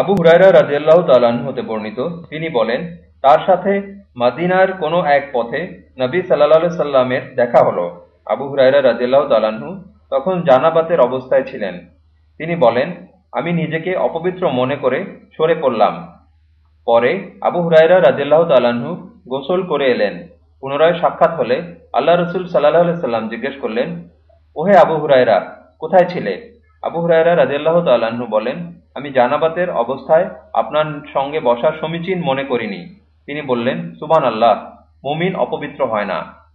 আবু হুরায়রা রাদিয়াল্লাহু তাআলাহু হতে বর্ণিত। তিনি বলেন, তার সাথে মাদিনার কোনো এক পথে নবী সাল্লাল্লাহু সাল্লামের দেখা হলো। আবু হুরায়রা রাদিয়াল্লাহু তাআলাহু তখন জানাবাতের অবস্থায় ছিলেন। তিনি বলেন, আমি নিজেকে অপবিত্র মনে করে সরে পড়লাম। পরে আবু হুরায়রা রাদিয়াল্লাহু তাআলাহু গোসল করে এলেন। পুনরায় সাক্ষাৎ হলে আল্লাহ রসুল সাল্লাহ সাল্লাম জিজ্ঞেস করলেন, ওহে আবু হুরায়রা, কোথায় ছিলে? আবু হরাইরা রাজিয়াল্লাহ তাল্লাহ্ন বলেন, আমি জানাবাতের অবস্থায় আপনার সঙ্গে বসার সমীচীন মনে করিনি। তিনি বললেন সুবান আল্লাহ মুমিন অপবিত্র হয় না।